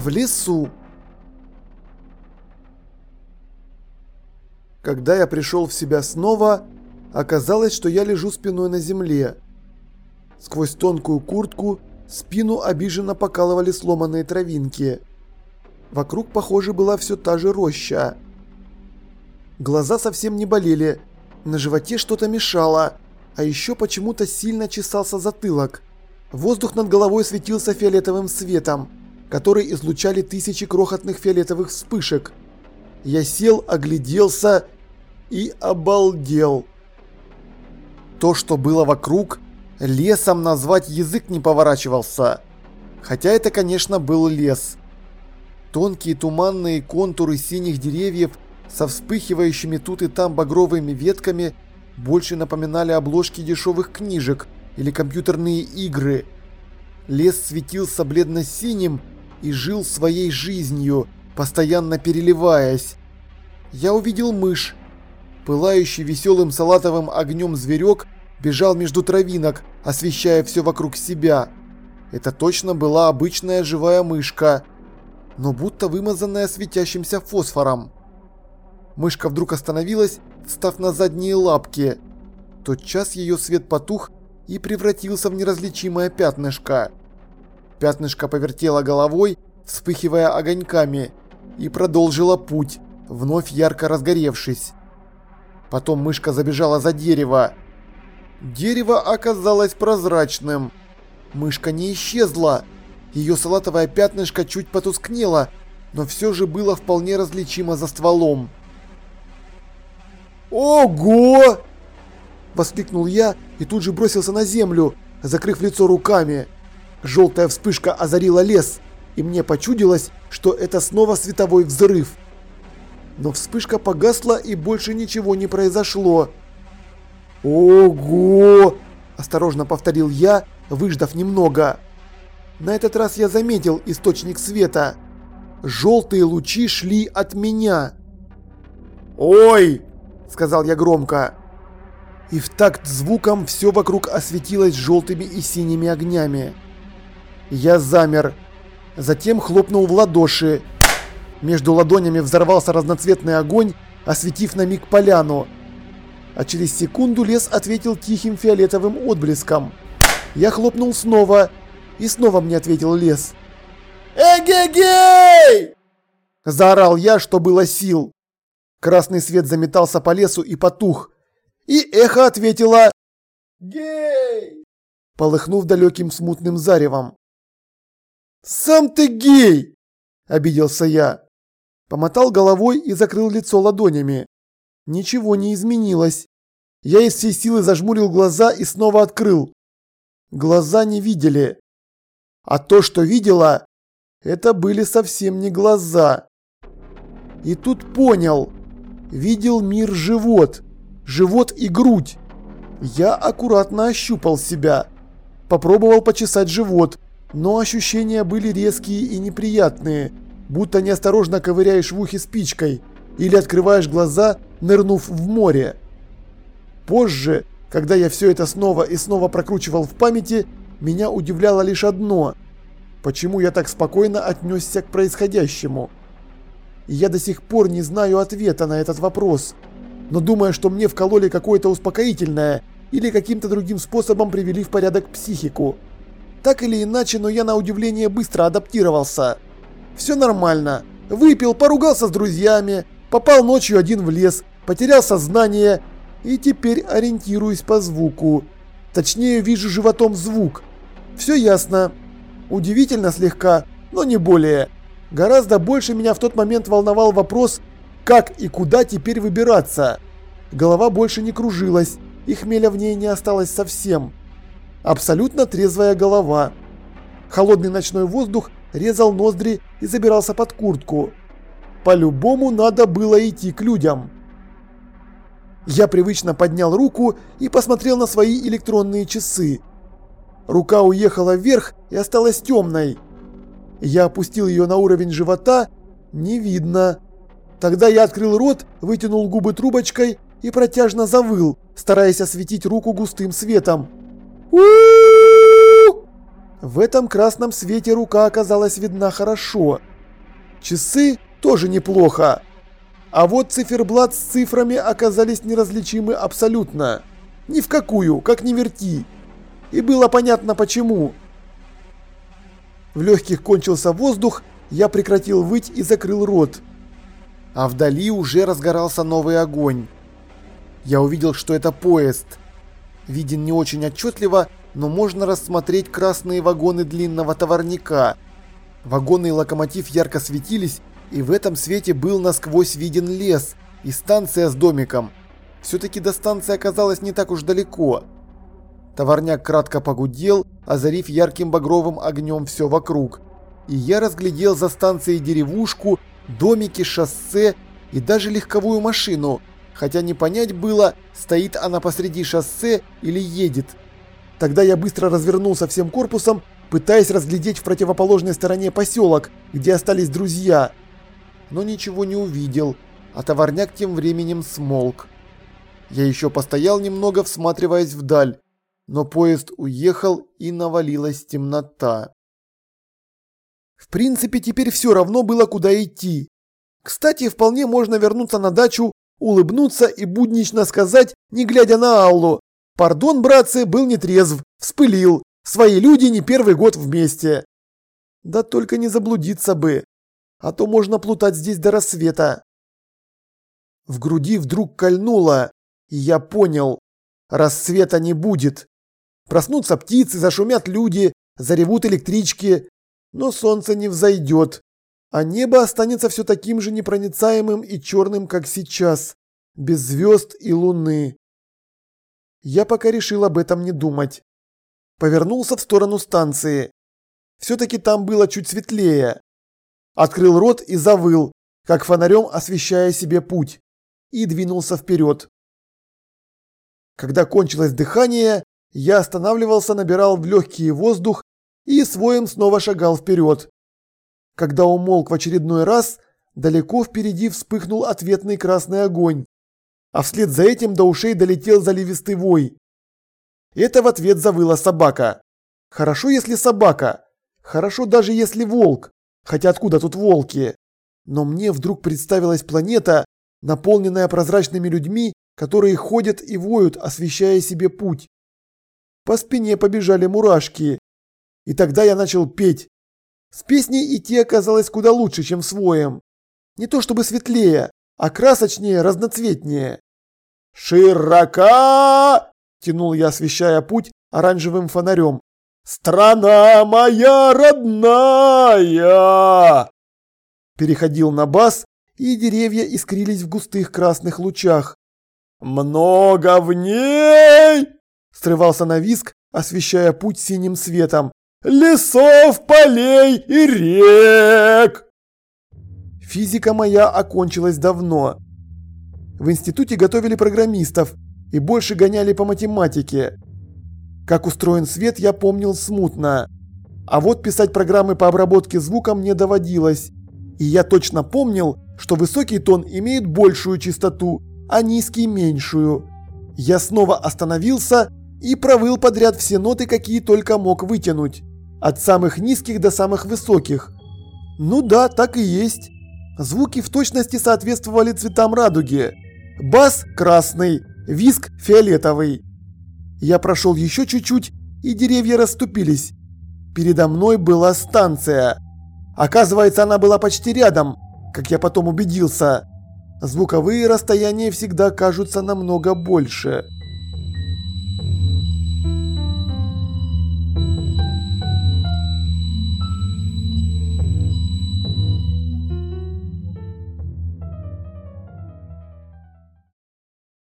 В лесу. Когда я пришел в себя снова, оказалось, что я лежу спиной на земле. Сквозь тонкую куртку спину обиженно покалывали сломанные травинки. Вокруг, похоже, была все та же роща. Глаза совсем не болели, на животе что-то мешало, а еще почему-то сильно чесался затылок. Воздух над головой светился фиолетовым светом, который излучали тысячи крохотных фиолетовых вспышек. Я сел, огляделся и обалдел. То, что было вокруг, лесом назвать язык не поворачивался. Хотя это, конечно, был лес. Тонкие туманные контуры синих деревьев со вспыхивающими тут и там багровыми ветками больше напоминали обложки дешевых книжек или компьютерные игры. Лес светился бледно-синим и жил своей жизнью, постоянно переливаясь. Я увидел мышь. Пылающий веселым салатовым огнем зверек бежал между травинок, освещая все вокруг себя. Это точно была обычная живая мышка но будто вымазанная светящимся фосфором. Мышка вдруг остановилась, став на задние лапки. Тотчас ее свет потух и превратился в неразличимое пятнышко. Пятнышко повертело головой, вспыхивая огоньками, и продолжила путь, вновь ярко разгоревшись. Потом мышка забежала за дерево. Дерево оказалось прозрачным. Мышка не исчезла, ее салатовое пятнышко чуть потускнело, но все же было вполне различимо за стволом. «Ого!» – воскликнул я и тут же бросился на землю, закрыв лицо руками. Желтая вспышка озарила лес, и мне почудилось, что это снова световой взрыв. Но вспышка погасла и больше ничего не произошло. «Ого!» – осторожно повторил я, выждав немного. На этот раз я заметил источник света. Желтые лучи шли от меня. «Ой!» – сказал я громко. И в такт звуком все вокруг осветилось желтыми и синими огнями. Я замер. Затем хлопнул в ладоши. Между ладонями взорвался разноцветный огонь, осветив на миг поляну. А через секунду лес ответил тихим фиолетовым отблеском. Я хлопнул снова и снова мне ответил лес. «Эгегей!» Заорал я, что было сил. Красный свет заметался по лесу и потух. И эхо ответило «Гей!» Полыхнув далеким смутным заревом. «Сам ты гей!» – обиделся я. Помотал головой и закрыл лицо ладонями. Ничего не изменилось. Я из всей силы зажмурил глаза и снова открыл. Глаза не видели. А то, что видела, это были совсем не глаза. И тут понял. Видел мир живот. Живот и грудь. Я аккуратно ощупал себя. Попробовал почесать живот, но ощущения были резкие и неприятные, будто неосторожно ковыряешь в ухе спичкой или открываешь глаза, нырнув в море. Позже, когда я все это снова и снова прокручивал в памяти, меня удивляло лишь одно. Почему я так спокойно отнесся к происходящему? И я до сих пор не знаю ответа на этот вопрос. Но думаю, что мне вкололи какое-то успокоительное или каким-то другим способом привели в порядок психику. Так или иначе, но я на удивление быстро адаптировался. Все нормально. Выпил, поругался с друзьями, попал ночью один в лес, потерял сознание и теперь ориентируюсь по звуку. Точнее, вижу животом звук. Все ясно. Удивительно слегка, но не более. Гораздо больше меня в тот момент волновал вопрос, как и куда теперь выбираться. Голова больше не кружилась, и хмеля в ней не осталось совсем. Абсолютно трезвая голова. Холодный ночной воздух резал ноздри и забирался под куртку. По-любому надо было идти к людям. Я привычно поднял руку и посмотрел на свои электронные часы. Рука уехала вверх и осталась темной. Я опустил ее на уровень живота. Не видно. Тогда я открыл рот, вытянул губы трубочкой и протяжно завыл, стараясь осветить руку густым светом. У В этом красном свете рука оказалась видна хорошо. Часы тоже неплохо. А вот циферблат с цифрами оказались неразличимы абсолютно. Ни в какую, как ни верти. И было понятно почему. В легких кончился воздух, я прекратил выть и закрыл рот. А вдали уже разгорался новый огонь. Я увидел, что это поезд. Виден не очень отчетливо, но можно рассмотреть красные вагоны длинного товарника. Вагоны и локомотив ярко светились, и в этом свете был насквозь виден лес и станция с домиком. Все-таки до станции оказалось не так уж далеко. Товарняк кратко погудел, озарив ярким багровым огнем все вокруг. И я разглядел за станцией деревушку, домики, шоссе и даже легковую машину, хотя не понять было, стоит она посреди шоссе или едет. Тогда я быстро развернулся всем корпусом, пытаясь разглядеть в противоположной стороне поселок, где остались друзья. Но ничего не увидел, а товарняк тем временем смолк. Я еще постоял немного, всматриваясь вдаль, но поезд уехал и навалилась темнота. В принципе, теперь все равно было куда идти. Кстати, вполне можно вернуться на дачу, улыбнуться и буднично сказать, не глядя на Аллу, Пардон, братцы, был нетрезв, вспылил. Свои люди не первый год вместе. Да только не заблудиться бы, а то можно плутать здесь до рассвета. В груди вдруг кольнуло, и я понял, рассвета не будет. Проснутся птицы, зашумят люди, заревут электрички, но солнце не взойдет, а небо останется все таким же непроницаемым и черным, как сейчас, без звезд и луны. Я пока решил об этом не думать. Повернулся в сторону станции. Все-таки там было чуть светлее. Открыл рот и завыл, как фонарем освещая себе путь. И двинулся вперед. Когда кончилось дыхание, я останавливался, набирал в легкий воздух и своим снова шагал вперед. Когда умолк в очередной раз, далеко впереди вспыхнул ответный красный огонь а вслед за этим до ушей долетел заливистый вой. Это в ответ завыла собака. Хорошо, если собака. Хорошо даже если волк. Хотя откуда тут волки? Но мне вдруг представилась планета, наполненная прозрачными людьми, которые ходят и воют, освещая себе путь. По спине побежали мурашки. И тогда я начал петь. С песней идти оказалось куда лучше, чем с воем. Не то чтобы светлее, а красочнее, разноцветнее. «Широка!» – тянул я, освещая путь оранжевым фонарем. «Страна моя родная!» Переходил на бас, и деревья искрились в густых красных лучах. «Много в ней!» – срывался на виск, освещая путь синим светом. «Лесов, полей и рек!» Физика моя окончилась давно. В институте готовили программистов и больше гоняли по математике. Как устроен свет, я помнил смутно. А вот писать программы по обработке звука мне доводилось. И я точно помнил, что высокий тон имеет большую частоту, а низкий – меньшую. Я снова остановился и провыл подряд все ноты, какие только мог вытянуть. От самых низких до самых высоких. Ну да, так и есть. Звуки в точности соответствовали цветам радуги. Бас красный, виск фиолетовый. Я прошел еще чуть-чуть, и деревья расступились. Передо мной была станция. Оказывается, она была почти рядом, как я потом убедился. Звуковые расстояния всегда кажутся намного больше.